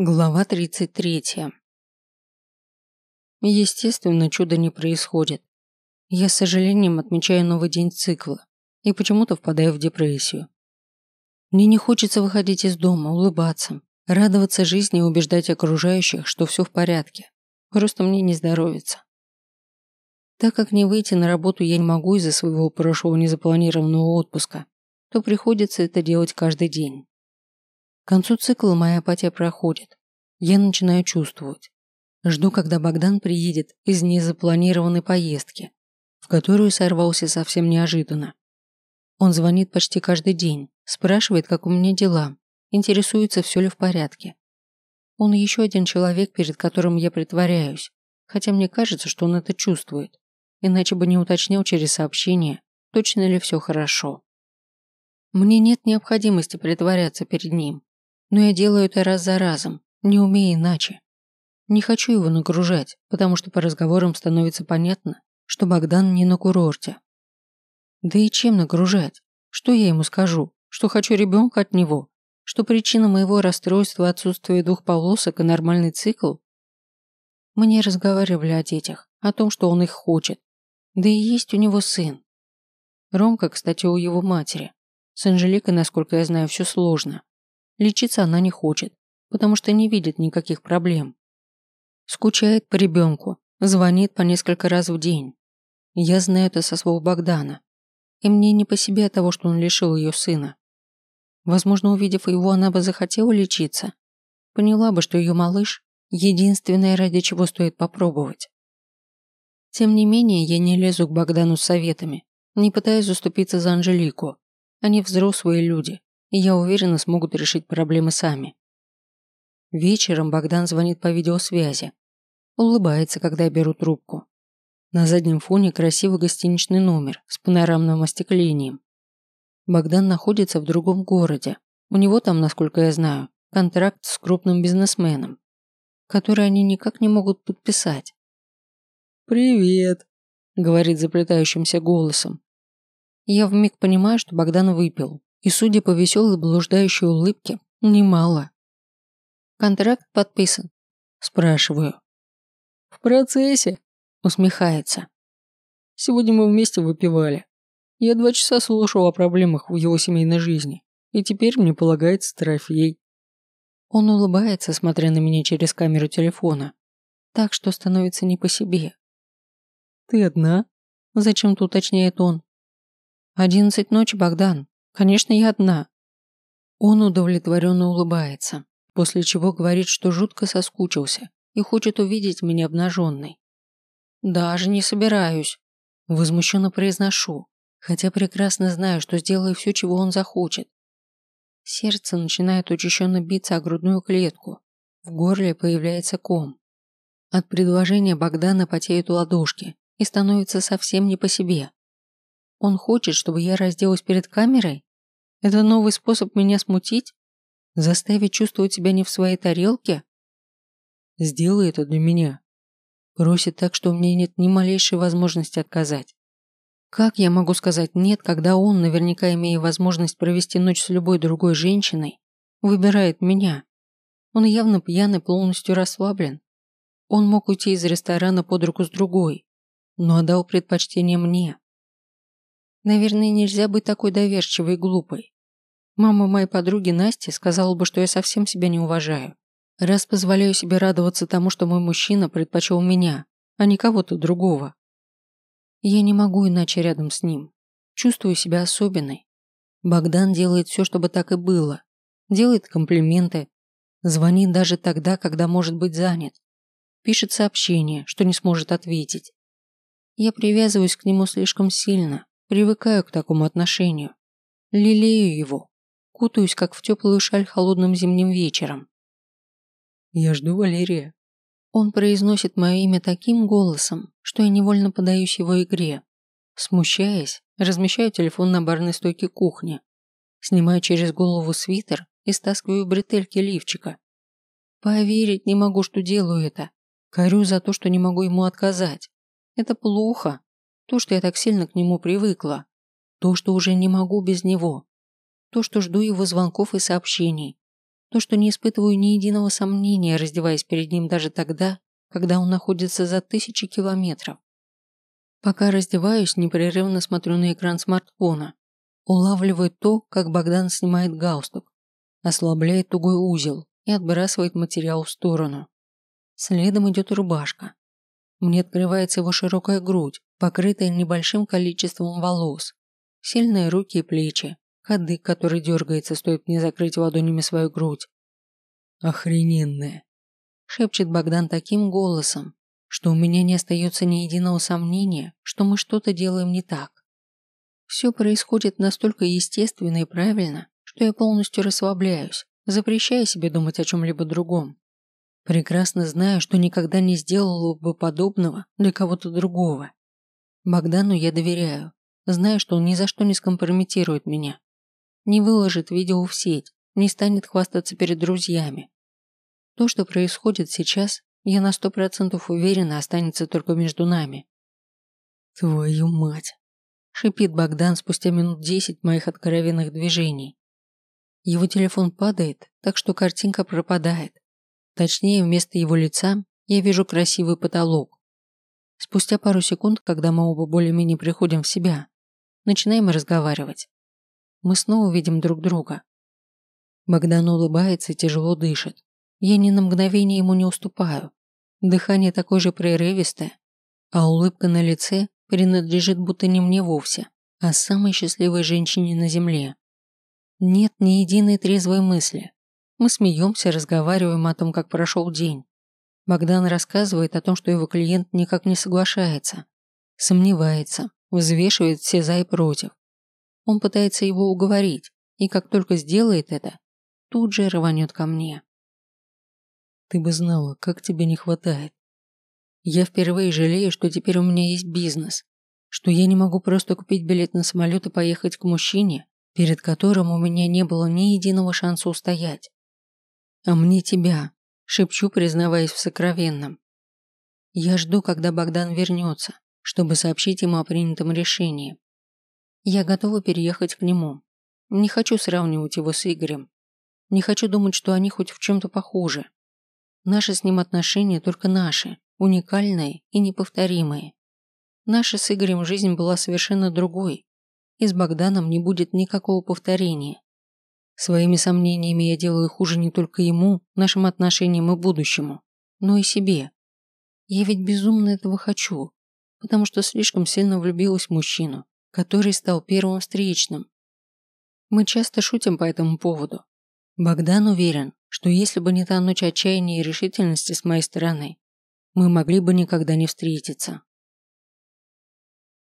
Глава 33. Естественно, чудо не происходит. Я с сожалением отмечаю новый день цикла и почему-то впадаю в депрессию. Мне не хочется выходить из дома, улыбаться, радоваться жизни и убеждать окружающих, что все в порядке. Просто мне не здоровится. Так как не выйти на работу я не могу из-за своего прошлого незапланированного отпуска, то приходится это делать каждый день. К концу цикла моя апатия проходит. Я начинаю чувствовать. Жду, когда Богдан приедет из незапланированной поездки, в которую сорвался совсем неожиданно. Он звонит почти каждый день, спрашивает, как у меня дела, интересуется, все ли в порядке. Он еще один человек, перед которым я притворяюсь, хотя мне кажется, что он это чувствует, иначе бы не уточнял через сообщение, точно ли все хорошо. Мне нет необходимости притворяться перед ним, но я делаю это раз за разом, не умея иначе. Не хочу его нагружать, потому что по разговорам становится понятно, что Богдан не на курорте. Да и чем нагружать? Что я ему скажу? Что хочу ребенка от него? Что причина моего расстройства отсутствие двух полосок и нормальный цикл? Мы не разговаривали о детях, о том, что он их хочет. Да и есть у него сын. Ромка, кстати, у его матери. С Анжеликой, насколько я знаю, все сложно. Лечиться она не хочет, потому что не видит никаких проблем. Скучает по ребенку, звонит по несколько раз в день. Я знаю это со слов Богдана. И мне не по себе от того, что он лишил ее сына. Возможно, увидев его, она бы захотела лечиться. Поняла бы, что ее малыш – единственное, ради чего стоит попробовать. Тем не менее, я не лезу к Богдану с советами, не пытаюсь заступиться за Анжелику. Они взрослые люди, и я уверена, смогут решить проблемы сами. Вечером Богдан звонит по видеосвязи. Улыбается, когда я беру трубку. На заднем фоне красивый гостиничный номер с панорамным остеклением. Богдан находится в другом городе. У него там, насколько я знаю, контракт с крупным бизнесменом, который они никак не могут подписать. «Привет», — говорит заплетающимся голосом. Я вмиг понимаю, что Богдан выпил, и, судя по веселой блуждающей улыбке, немало. «Контракт подписан?» – спрашиваю. «В процессе», – усмехается. «Сегодня мы вместе выпивали. Я два часа слушал о проблемах в его семейной жизни, и теперь мне полагается трофей». Он улыбается, смотря на меня через камеру телефона, так что становится не по себе. «Ты одна?» – зачем-то уточняет он. «Одиннадцать ночи, Богдан. Конечно, я одна. Он удовлетворенно улыбается, после чего говорит, что жутко соскучился и хочет увидеть меня обнаженной. Даже не собираюсь. Возмущенно произношу, хотя прекрасно знаю, что сделаю все, чего он захочет. Сердце начинает учащенно биться о грудную клетку. В горле появляется ком. От предложения Богдана потеют ладошки и становится совсем не по себе. Он хочет, чтобы я разделась перед камерой? Это новый способ меня смутить? Заставить чувствовать себя не в своей тарелке? Сделай это для меня. Просит так, что у меня нет ни малейшей возможности отказать. Как я могу сказать «нет», когда он, наверняка имея возможность провести ночь с любой другой женщиной, выбирает меня? Он явно пьяный, полностью расслаблен. Он мог уйти из ресторана под руку с другой, но отдал предпочтение мне. Наверное, нельзя быть такой доверчивой и глупой. Мама моей подруги Насти сказала бы, что я совсем себя не уважаю. Раз позволяю себе радоваться тому, что мой мужчина предпочел меня, а не кого-то другого. Я не могу иначе рядом с ним. Чувствую себя особенной. Богдан делает все, чтобы так и было. Делает комплименты. Звонит даже тогда, когда может быть занят. Пишет сообщение, что не сможет ответить. Я привязываюсь к нему слишком сильно. Привыкаю к такому отношению. Лелею его. Кутаюсь, как в теплую шаль холодным зимним вечером. «Я жду Валерия». Он произносит мое имя таким голосом, что я невольно подаюсь его игре. Смущаясь, размещаю телефон на барной стойке кухни. Снимаю через голову свитер и стаскиваю бретельки лифчика. Поверить не могу, что делаю это. Корю за то, что не могу ему отказать. Это плохо. То, что я так сильно к нему привыкла. То, что уже не могу без него. То, что жду его звонков и сообщений. То, что не испытываю ни единого сомнения, раздеваясь перед ним даже тогда, когда он находится за тысячи километров. Пока раздеваюсь, непрерывно смотрю на экран смартфона, улавливаю то, как Богдан снимает галстук, ослабляет тугой узел и отбрасывает материал в сторону. Следом идет рубашка. Мне открывается его широкая грудь, покрытая небольшим количеством волос, сильные руки и плечи, кадык, который дергается, стоит мне закрыть ладонями свою грудь. «Охрененная!» – шепчет Богдан таким голосом, что у меня не остается ни единого сомнения, что мы что-то делаем не так. Все происходит настолько естественно и правильно, что я полностью расслабляюсь, запрещая себе думать о чем-либо другом. Прекрасно знаю, что никогда не сделала бы подобного для кого-то другого. Богдану я доверяю, зная, что он ни за что не скомпрометирует меня. Не выложит видео в сеть, не станет хвастаться перед друзьями. То, что происходит сейчас, я на сто процентов уверена, останется только между нами. Твою мать! Шипит Богдан спустя минут десять моих откровенных движений. Его телефон падает, так что картинка пропадает. Точнее, вместо его лица я вижу красивый потолок. Спустя пару секунд, когда мы оба более-менее приходим в себя, начинаем разговаривать. Мы снова видим друг друга. Богдан улыбается и тяжело дышит. Я ни на мгновение ему не уступаю. Дыхание такое же прерывистое, а улыбка на лице принадлежит будто не мне вовсе, а самой счастливой женщине на земле. Нет ни единой трезвой мысли, мы смеемся, разговариваем о том, как прошел день. Богдан рассказывает о том, что его клиент никак не соглашается, сомневается, взвешивает все за и против. Он пытается его уговорить, и как только сделает это, тут же рванет ко мне. Ты бы знала, как тебе не хватает. Я впервые жалею, что теперь у меня есть бизнес, что я не могу просто купить билет на самолет и поехать к мужчине, перед которым у меня не было ни единого шанса устоять. А мне тебя, шепчу, признаваясь в сокровенном. Я жду, когда Богдан вернется, чтобы сообщить ему о принятом решении. Я готова переехать к нему. Не хочу сравнивать его с Игорем. Не хочу думать, что они хоть в чем-то похожи. Наши с ним отношения только наши, уникальные и неповторимые. Наша с Игорем жизнь была совершенно другой, и с Богданом не будет никакого повторения. Своими сомнениями я делаю хуже не только ему, нашим отношениям и будущему, но и себе. Я ведь безумно этого хочу, потому что слишком сильно влюбилась в мужчину, который стал первым встречным. Мы часто шутим по этому поводу. Богдан уверен, что если бы не та ночь отчаяния и решительности с моей стороны, мы могли бы никогда не встретиться.